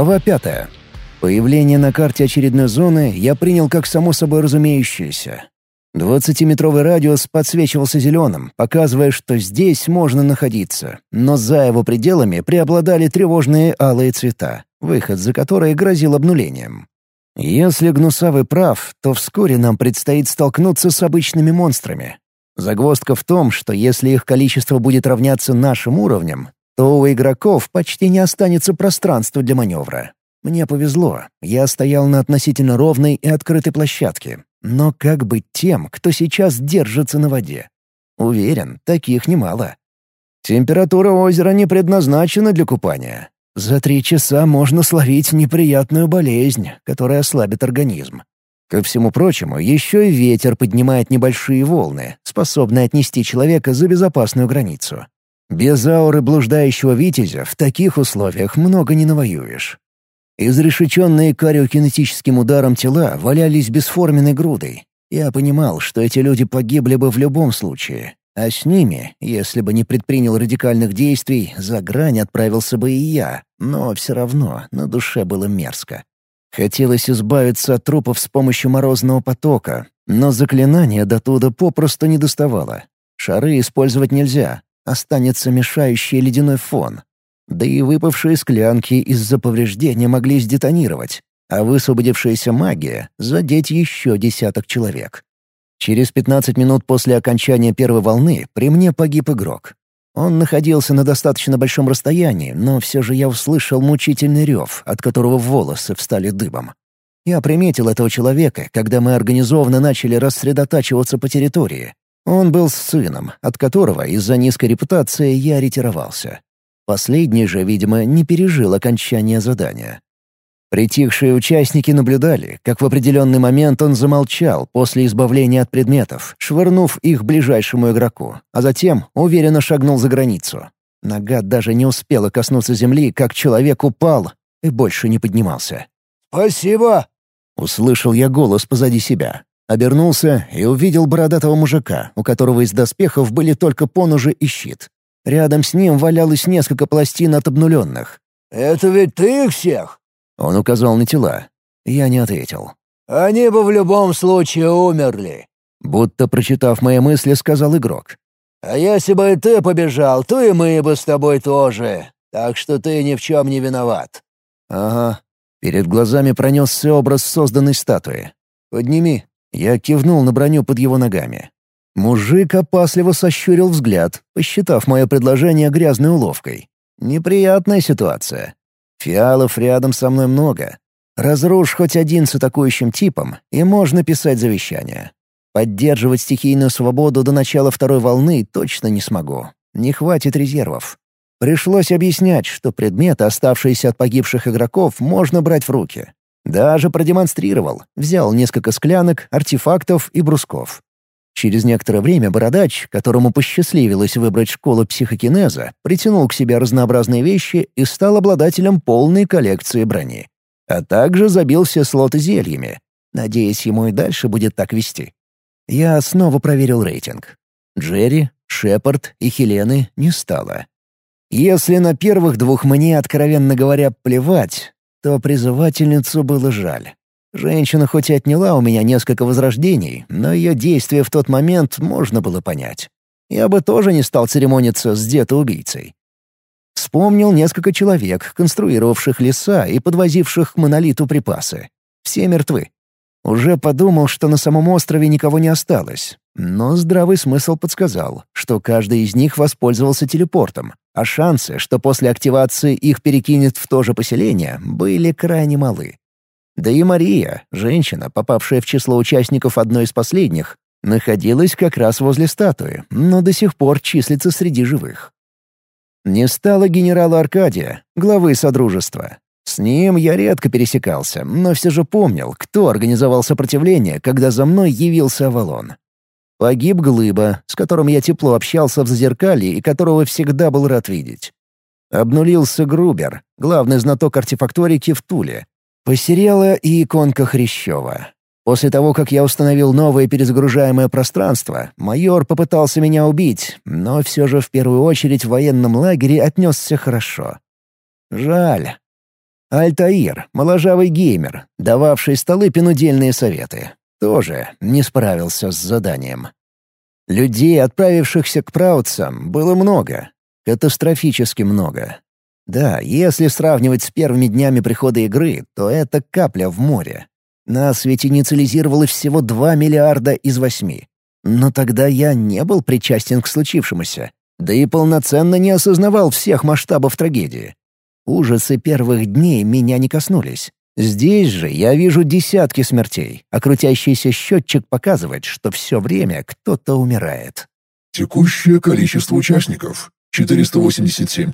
Глава пятая. Появление на карте очередной зоны я принял как само собой разумеющееся. Двадцатиметровый радиус подсвечивался зеленым, показывая, что здесь можно находиться, но за его пределами преобладали тревожные алые цвета, выход за которые грозил обнулением. Если Гнусавый прав, то вскоре нам предстоит столкнуться с обычными монстрами. Загвоздка в том, что если их количество будет равняться нашим уровням, то у игроков почти не останется пространства для маневра. Мне повезло, я стоял на относительно ровной и открытой площадке. Но как быть тем, кто сейчас держится на воде? Уверен, таких немало. Температура озера не предназначена для купания. За три часа можно словить неприятную болезнь, которая ослабит организм. Ко всему прочему, еще и ветер поднимает небольшие волны, способные отнести человека за безопасную границу. Без ауры блуждающего витязя в таких условиях много не навоюешь. Изрешеченные кариокинетическим ударом тела валялись бесформенной грудой. Я понимал, что эти люди погибли бы в любом случае, а с ними, если бы не предпринял радикальных действий, за грань отправился бы и я, но все равно на душе было мерзко. Хотелось избавиться от трупов с помощью морозного потока, но заклинание до туда попросту не доставало. Шары использовать нельзя, останется мешающий ледяной фон. Да и выпавшие склянки из-за повреждения могли сдетонировать, а высвободившаяся магия — задеть еще десяток человек. Через 15 минут после окончания первой волны при мне погиб игрок. Он находился на достаточно большом расстоянии, но все же я услышал мучительный рев, от которого волосы встали дыбом. Я приметил этого человека, когда мы организованно начали рассредотачиваться по территории. Он был с сыном, от которого из-за низкой репутации я ретировался. Последний же, видимо, не пережил окончания задания. Притихшие участники наблюдали, как в определенный момент он замолчал после избавления от предметов, швырнув их ближайшему игроку, а затем уверенно шагнул за границу. Нога даже не успела коснуться земли, как человек упал и больше не поднимался. «Спасибо!» — услышал я голос позади себя. Обернулся и увидел бородатого мужика, у которого из доспехов были только поножи и щит. Рядом с ним валялось несколько пластин от обнуленных. «Это ведь ты их всех?» Он указал на тела. Я не ответил. «Они бы в любом случае умерли», — будто прочитав мои мысли, сказал игрок. «А если бы и ты побежал, то и мы бы с тобой тоже. Так что ты ни в чем не виноват». «Ага». Перед глазами пронесся образ созданной статуи. «Подними». Я кивнул на броню под его ногами. Мужик опасливо сощурил взгляд, посчитав мое предложение грязной уловкой. Неприятная ситуация. Фиалов рядом со мной много. Разрушь хоть один с атакующим типом, и можно писать завещание. Поддерживать стихийную свободу до начала второй волны точно не смогу. Не хватит резервов. Пришлось объяснять, что предметы, оставшиеся от погибших игроков, можно брать в руки. Даже продемонстрировал. Взял несколько склянок, артефактов и брусков. Через некоторое время бородач, которому посчастливилось выбрать школу психокинеза, притянул к себе разнообразные вещи и стал обладателем полной коллекции брони. А также забил все слоты зельями. Надеюсь, ему и дальше будет так вести. Я снова проверил рейтинг. Джерри, Шепард и Хелены не стало. Если на первых двух мне, откровенно говоря, плевать, то призывательницу было жаль. Женщина хоть и отняла у меня несколько возрождений, но ее действия в тот момент можно было понять. Я бы тоже не стал церемониться с дето-убийцей. Вспомнил несколько человек, конструировавших леса и подвозивших к монолиту припасы. Все мертвы. Уже подумал, что на самом острове никого не осталось. Но здравый смысл подсказал, что каждый из них воспользовался телепортом, а шансы, что после активации их перекинет в то же поселение, были крайне малы. Да и Мария, женщина, попавшая в число участников одной из последних, находилась как раз возле статуи, но до сих пор числится среди живых. Не стало генерала Аркадия, главы Содружества. С ним я редко пересекался, но все же помнил, кто организовал сопротивление, когда за мной явился Авалон. Погиб Глыба, с которым я тепло общался в Зазеркалье и которого всегда был рад видеть. Обнулился Грубер, главный знаток артефакторики в Туле, Посерела и иконка Хрящева. После того, как я установил новое перезагружаемое пространство, майор попытался меня убить, но все же в первую очередь в военном лагере отнесся хорошо. Жаль. Альтаир, моложавый геймер, дававший Столыпину дельные советы, тоже не справился с заданием. Людей, отправившихся к праутцам, было много. Катастрофически много. Да, если сравнивать с первыми днями прихода игры, то это капля в море. Нас ведь инициализировало всего 2 миллиарда из восьми. Но тогда я не был причастен к случившемуся, да и полноценно не осознавал всех масштабов трагедии. Ужасы первых дней меня не коснулись. Здесь же я вижу десятки смертей, а крутящийся счетчик показывает, что все время кто-то умирает. Текущее количество участников — 487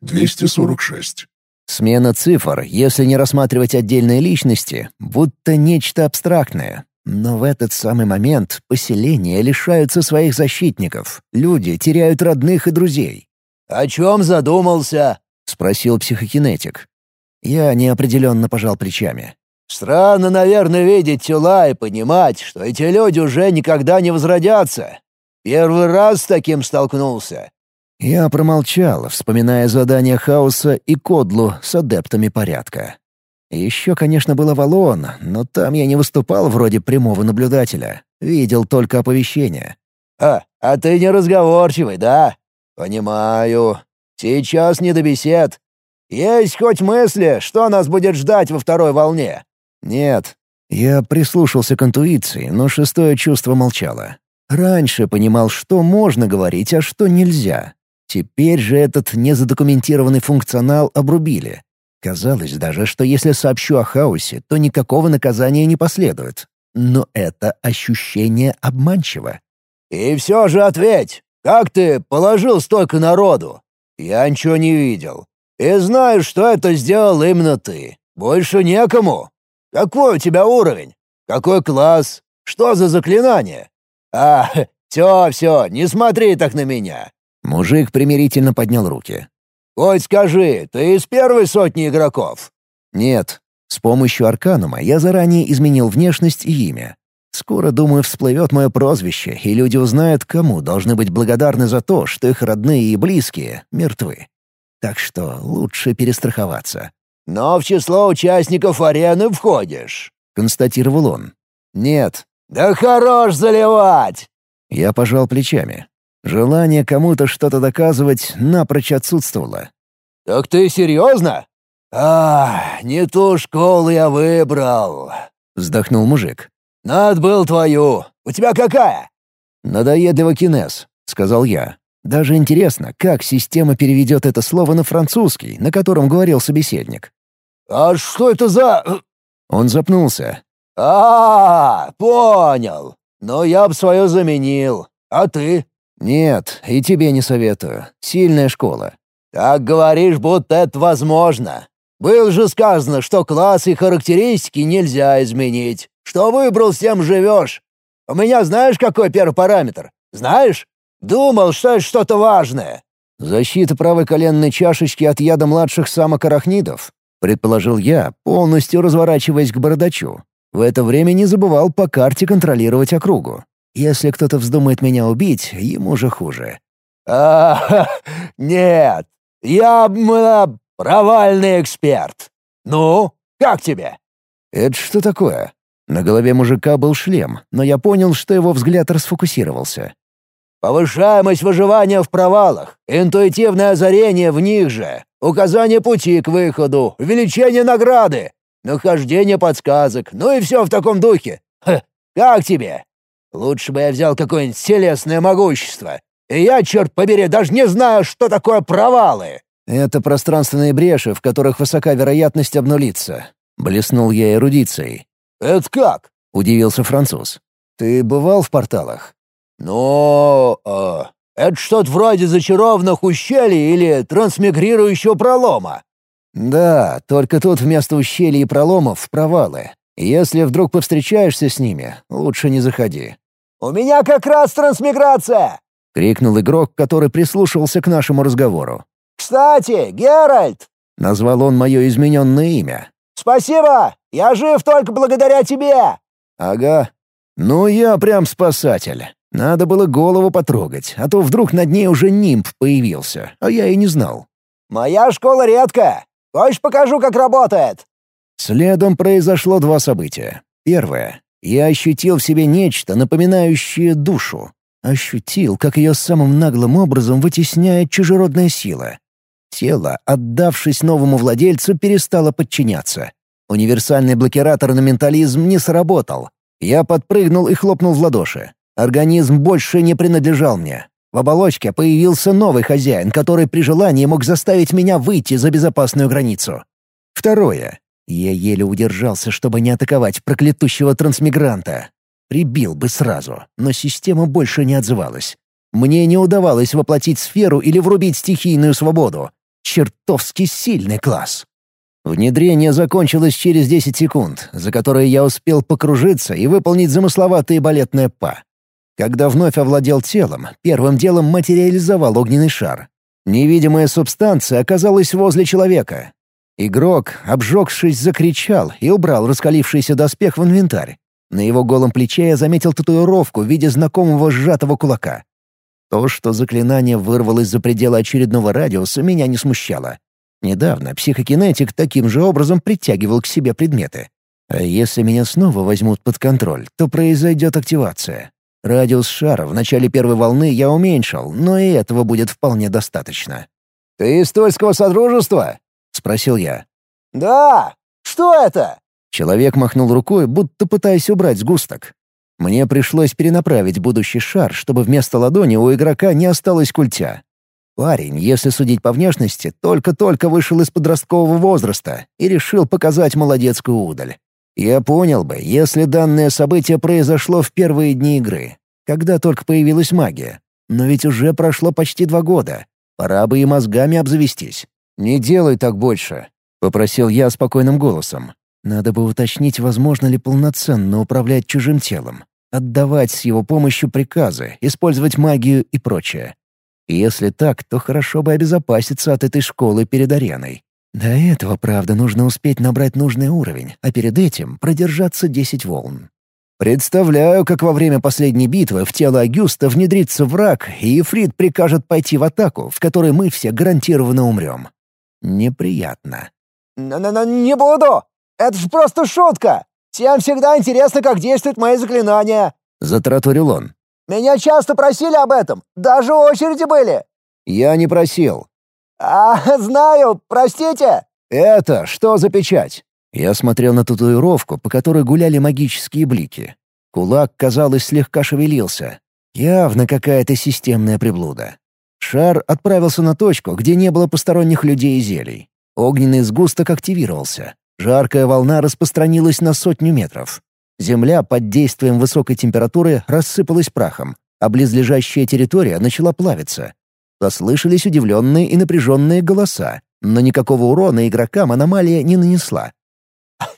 246. Смена цифр, если не рассматривать отдельные личности, будто нечто абстрактное. Но в этот самый момент поселения лишаются своих защитников, люди теряют родных и друзей. «О чем задумался?» — спросил психокинетик. Я неопределенно пожал плечами. «Странно, наверное, видеть тела и понимать, что эти люди уже никогда не возродятся. Первый раз с таким столкнулся». Я промолчал, вспоминая задание хаоса и кодлу с адептами порядка. Еще, конечно, был Авалон, но там я не выступал вроде прямого наблюдателя. Видел только оповещение. «А, а ты неразговорчивый, да? Понимаю. Сейчас не до бесед. Есть хоть мысли, что нас будет ждать во второй волне?» «Нет». Я прислушался к интуиции, но шестое чувство молчало. Раньше понимал, что можно говорить, а что нельзя. Теперь же этот незадокументированный функционал обрубили. Казалось даже, что если сообщу о хаосе, то никакого наказания не последует. Но это ощущение обманчиво. «И все же ответь, как ты положил столько народу? Я ничего не видел. И знаю, что это сделал именно ты. Больше некому. Какой у тебя уровень? Какой класс? Что за заклинание? А, все, все, не смотри так на меня. Мужик примирительно поднял руки. «Хоть скажи, ты из первой сотни игроков?» «Нет. С помощью Арканума я заранее изменил внешность и имя. Скоро, думаю, всплывет мое прозвище, и люди узнают, кому должны быть благодарны за то, что их родные и близкие мертвы так что лучше перестраховаться. «Но в число участников арены входишь», — констатировал он. «Нет». «Да хорош заливать!» Я пожал плечами. Желание кому-то что-то доказывать напрочь отсутствовало. «Так ты серьезно?» «А, не ту школу я выбрал», — вздохнул мужик. «Надо был твою. У тебя какая?» «Надоедливо кинез», — сказал я. Даже интересно, как система переведет это слово на французский, на котором говорил собеседник. «А что это за...» Он запнулся. а, -а, -а понял. Но я бы свое заменил. А ты?» «Нет, и тебе не советую. Сильная школа». «Так говоришь, будто это возможно. Было же сказано, что класс и характеристики нельзя изменить. Что выбрал, с тем живешь. У меня знаешь, какой первый параметр? Знаешь? Думал, что это что-то важное». «Защита правой коленной чашечки от яда младших самок арахнидов», — предположил я, полностью разворачиваясь к бородачу. В это время не забывал по карте контролировать округу. Если кто-то вздумает меня убить, ему же хуже. «А, нет, я провальный эксперт. Ну, как тебе?» «Это что такое?» На голове мужика был шлем, но я понял, что его взгляд расфокусировался. Повышаемость выживания в провалах, интуитивное озарение в них же, указание пути к выходу, увеличение награды, нахождение подсказок, ну и все в таком духе. Ха, как тебе? Лучше бы я взял какое-нибудь телесное могущество. И я, черт побери, даже не знаю, что такое провалы. Это пространственные бреши, в которых высока вероятность обнулиться. Блеснул я эрудицией. «Это как?» — удивился француз. «Ты бывал в порталах?» «Но... Э, это что-то вроде зачарованных ущелий или трансмигрирующего пролома». «Да, только тут вместо ущелий и проломов — провалы. Если вдруг повстречаешься с ними, лучше не заходи». «У меня как раз трансмиграция!» — крикнул игрок, который прислушивался к нашему разговору. «Кстати, Геральт!» — назвал он мое измененное имя. «Спасибо! Я жив только благодаря тебе!» «Ага. Ну, я прям спасатель. Надо было голову потрогать, а то вдруг над ней уже нимб появился, а я и не знал. «Моя школа редкая. Хочешь, покажу, как работает?» Следом произошло два события. Первое. Я ощутил в себе нечто, напоминающее душу. Ощутил, как ее самым наглым образом вытесняет чужеродная сила. Тело, отдавшись новому владельцу, перестало подчиняться. Универсальный блокиратор на ментализм не сработал. Я подпрыгнул и хлопнул в ладоши. Организм больше не принадлежал мне. В оболочке появился новый хозяин, который при желании мог заставить меня выйти за безопасную границу. Второе. Я еле удержался, чтобы не атаковать проклятущего трансмигранта. Прибил бы сразу, но система больше не отзывалась. Мне не удавалось воплотить сферу или врубить стихийную свободу. Чертовски сильный класс. Внедрение закончилось через 10 секунд, за которые я успел покружиться и выполнить замысловатые балетное па. Когда вновь овладел телом, первым делом материализовал огненный шар. Невидимая субстанция оказалась возле человека, Игрок, обжегшись, закричал и убрал раскалившийся доспех в инвентарь. На его голом плече я заметил татуировку в виде знакомого сжатого кулака. То, что заклинание вырвалось за пределы очередного радиуса, меня не смущало. Недавно психокинетик таким же образом притягивал к себе предметы. А если меня снова возьмут под контроль, то произойдет активация. Радиус шара в начале первой волны я уменьшил, но и этого будет вполне достаточно. «Ты из Тульского Содружества?» спросил я. «Да! Что это?» Человек махнул рукой, будто пытаясь убрать сгусток. Мне пришлось перенаправить будущий шар, чтобы вместо ладони у игрока не осталось культя. Парень, если судить по внешности, только-только вышел из подросткового возраста и решил показать молодецкую удаль. Я понял бы, если данное событие произошло в первые дни игры, когда только появилась магия. Но ведь уже прошло почти два года. Пора бы и мозгами обзавестись. «Не делай так больше», — попросил я спокойным голосом. Надо бы уточнить, возможно ли полноценно управлять чужим телом, отдавать с его помощью приказы, использовать магию и прочее. если так, то хорошо бы обезопаситься от этой школы перед ареной. До этого, правда, нужно успеть набрать нужный уровень, а перед этим продержаться 10 волн. Представляю, как во время последней битвы в тело Агюста внедрится враг, и Ефрит прикажет пойти в атаку, в которой мы все гарантированно умрем. Неприятно. «Но-но-но не буду! Это же просто шутка! Всем всегда интересно, как действуют мои заклинания!» — затраторил он. «Меня часто просили об этом, даже очереди были!» «Я не просил». «А, знаю, простите!» «Это что за печать?» Я смотрел на татуировку, по которой гуляли магические блики. Кулак, казалось, слегка шевелился. Явно какая-то системная приблуда. Шар отправился на точку, где не было посторонних людей и зелий. Огненный сгусток активировался. Жаркая волна распространилась на сотню метров. Земля под действием высокой температуры рассыпалась прахом, а близлежащая территория начала плавиться. Послышались удивленные и напряженные голоса, но никакого урона игрокам аномалия не нанесла.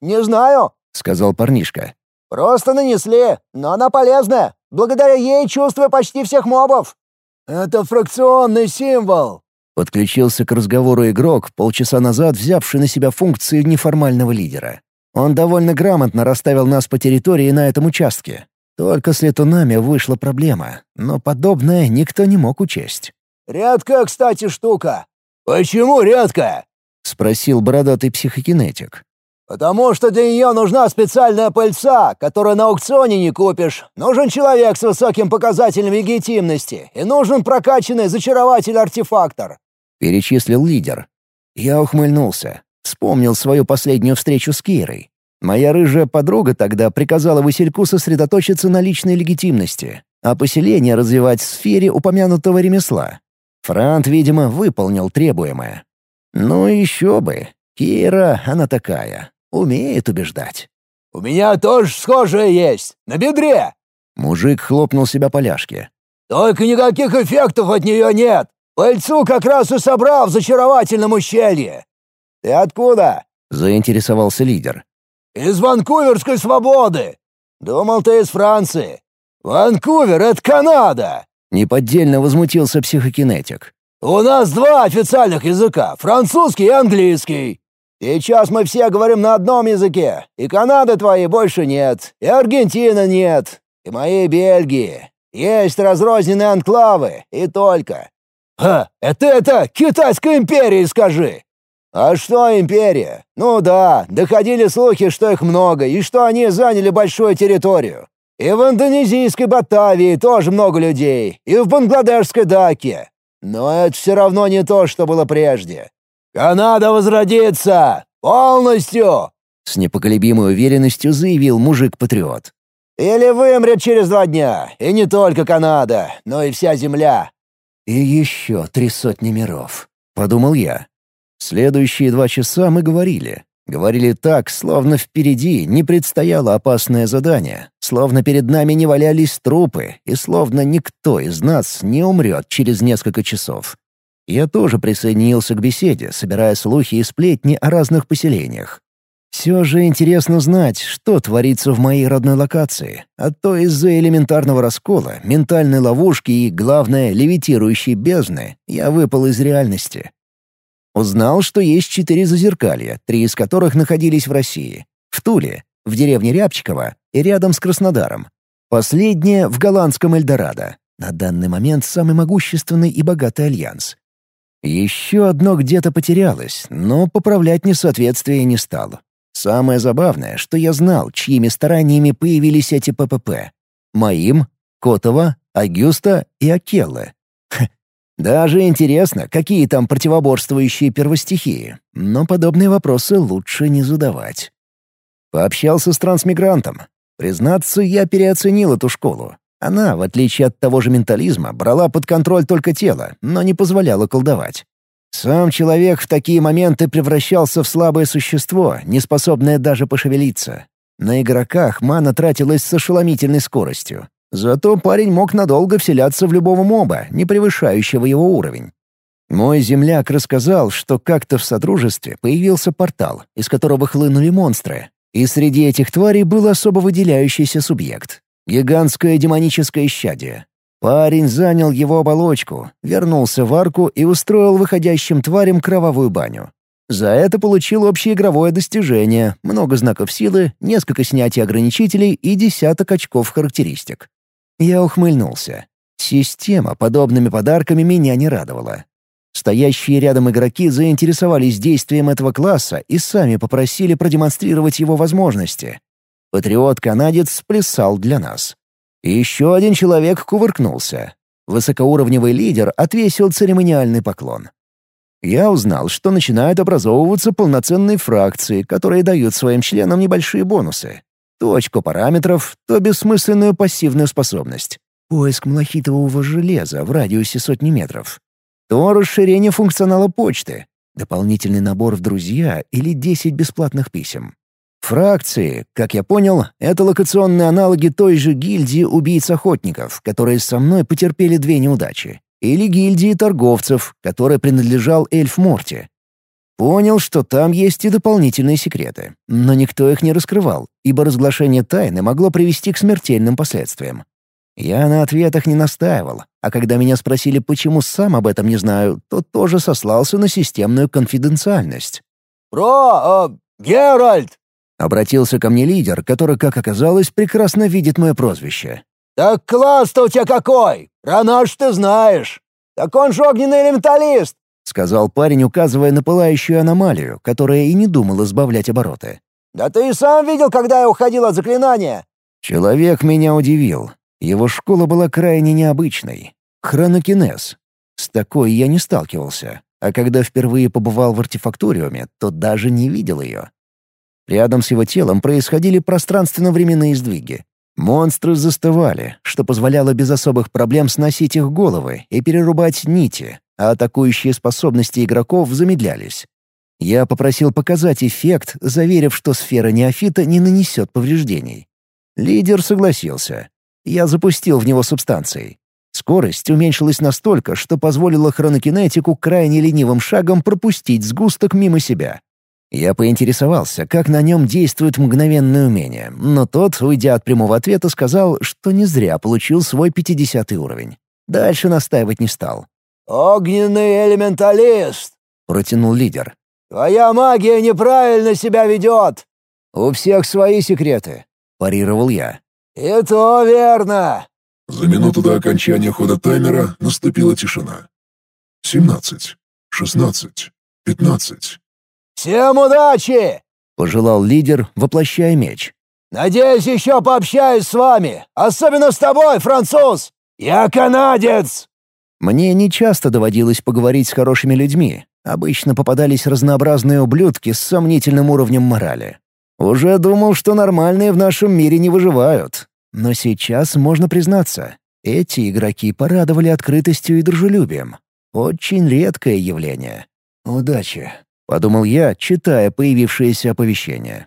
«Не знаю», — сказал парнишка. «Просто нанесли, но она полезная. Благодаря ей чувствую почти всех мобов». «Это фракционный символ!» Подключился к разговору игрок, полчаса назад взявший на себя функции неформального лидера. Он довольно грамотно расставил нас по территории на этом участке. Только с летунами вышла проблема, но подобное никто не мог учесть. «Редкая, кстати, штука». «Почему редкая?» — спросил бородатый психокинетик. «Потому что для нее нужна специальная пыльца, которую на аукционе не купишь. Нужен человек с высоким показателем легитимности и нужен прокачанный зачарователь-артефактор», — перечислил лидер. Я ухмыльнулся. Вспомнил свою последнюю встречу с Кирой. Моя рыжая подруга тогда приказала Васильку сосредоточиться на личной легитимности, а поселение развивать в сфере упомянутого ремесла. Франт, видимо, выполнил требуемое. Ну еще бы. Кира, она такая. Умеет убеждать. «У меня тоже схожее есть. На бедре!» Мужик хлопнул себя по ляжке. «Только никаких эффектов от нее нет. Пыльцу как раз и собрал в зачаровательном ущелье». «Ты откуда?» — заинтересовался лидер. «Из Ванкуверской свободы. Думал, ты из Франции. Ванкувер — это Канада!» Неподдельно возмутился психокинетик. «У нас два официальных языка — французский и английский. Сейчас мы все говорим на одном языке, и Канады твоей больше нет, и Аргентины нет, и моей Бельгии. Есть разрозненные анклавы, и только. Ха, это это Китайской империи скажи!» «А что империя? Ну да, доходили слухи, что их много, и что они заняли большую территорию. И в индонезийской Батавии тоже много людей, и в бангладешской Даке. Но это все равно не то, что было прежде. Канада возродится! Полностью!» С непоколебимой уверенностью заявил мужик-патриот. «Или вымрет через два дня, и не только Канада, но и вся Земля». «И еще три сотни миров», — подумал я. Следующие два часа мы говорили. Говорили так, словно впереди не предстояло опасное задание, словно перед нами не валялись трупы, и словно никто из нас не умрет через несколько часов. Я тоже присоединился к беседе, собирая слухи и сплетни о разных поселениях. Все же интересно знать, что творится в моей родной локации, а то из-за элементарного раскола, ментальной ловушки и, главное, левитирующей бездны я выпал из реальности. Узнал, что есть четыре зазеркалья, три из которых находились в России. В Туле, в деревне Рябчиково и рядом с Краснодаром. Последнее — в голландском Эльдорадо. На данный момент самый могущественный и богатый альянс. Еще одно где-то потерялось, но поправлять несоответствие не стал. Самое забавное, что я знал, чьими стараниями появились эти ППП. Моим, Котова, Агюста и Акеллы. Даже интересно, какие там противоборствующие первостихии, но подобные вопросы лучше не задавать. Пообщался с трансмигрантом. Признаться, я переоценил эту школу. Она, в отличие от того же ментализма, брала под контроль только тело, но не позволяла колдовать. Сам человек в такие моменты превращался в слабое существо, не способное даже пошевелиться. На игроках мана тратилась с ошеломительной скоростью. Зато парень мог надолго вселяться в любого моба, не превышающего его уровень. Мой земляк рассказал, что как-то в Содружестве появился портал, из которого хлынули монстры. И среди этих тварей был особо выделяющийся субъект — гигантское демоническое исчадие. Парень занял его оболочку, вернулся в арку и устроил выходящим тварям кровавую баню. За это получил общеигровое достижение, много знаков силы, несколько снятий ограничителей и десяток очков характеристик. Я ухмыльнулся. Система подобными подарками меня не радовала. Стоящие рядом игроки заинтересовались действием этого класса и сами попросили продемонстрировать его возможности. Патриот-канадец сплясал для нас. Еще один человек кувыркнулся. Высокоуровневый лидер отвесил церемониальный поклон. Я узнал, что начинают образовываться полноценные фракции, которые дают своим членам небольшие бонусы. То очко параметров, то бессмысленную пассивную способность. Поиск малахитового железа в радиусе сотни метров. То расширение функционала почты. Дополнительный набор в друзья или 10 бесплатных писем. Фракции, как я понял, это локационные аналоги той же гильдии убийц-охотников, которые со мной потерпели две неудачи. Или гильдии торговцев, которой принадлежал эльф Морти. Понял, что там есть и дополнительные секреты, но никто их не раскрывал, ибо разглашение тайны могло привести к смертельным последствиям. Я на ответах не настаивал, а когда меня спросили, почему сам об этом не знаю, то тоже сослался на системную конфиденциальность. «Про... Э, Геральт!» — обратился ко мне лидер, который, как оказалось, прекрасно видит мое прозвище. «Так класс-то у тебя какой! Ранаш ты знаешь! Так он же огненный элементалист! — сказал парень, указывая на пылающую аномалию, которая и не думала сбавлять обороты. «Да ты и сам видел, когда я уходил от заклинания!» Человек меня удивил. Его школа была крайне необычной. Хронокинез. С такой я не сталкивался, а когда впервые побывал в артефакториуме, то даже не видел ее. Рядом с его телом происходили пространственно-временные сдвиги. Монстры застывали, что позволяло без особых проблем сносить их головы и перерубать нити, а атакующие способности игроков замедлялись. Я попросил показать эффект, заверив, что сфера неофита не нанесет повреждений. Лидер согласился. Я запустил в него субстанции. Скорость уменьшилась настолько, что позволила хронокинетику крайне ленивым шагом пропустить сгусток мимо себя. Я поинтересовался, как на нем действует мгновенное умение, но тот, уйдя от прямого ответа, сказал, что не зря получил свой 50 уровень. Дальше настаивать не стал. «Огненный элементалист!» — протянул лидер. «Твоя магия неправильно себя ведет!» «У всех свои секреты», — парировал я. «И то верно!» За минуту до окончания хода таймера наступила тишина. «Семнадцать, шестнадцать, пятнадцать, Всем удачи!» — пожелал лидер, воплощая меч. «Надеюсь, еще пообщаюсь с вами, особенно с тобой, француз! Я канадец!» Мне не часто доводилось поговорить с хорошими людьми. Обычно попадались разнообразные ублюдки с сомнительным уровнем морали. Уже думал, что нормальные в нашем мире не выживают. Но сейчас можно признаться, эти игроки порадовали открытостью и дружелюбием. Очень редкое явление. «Удачи», — подумал я, читая появившееся оповещение.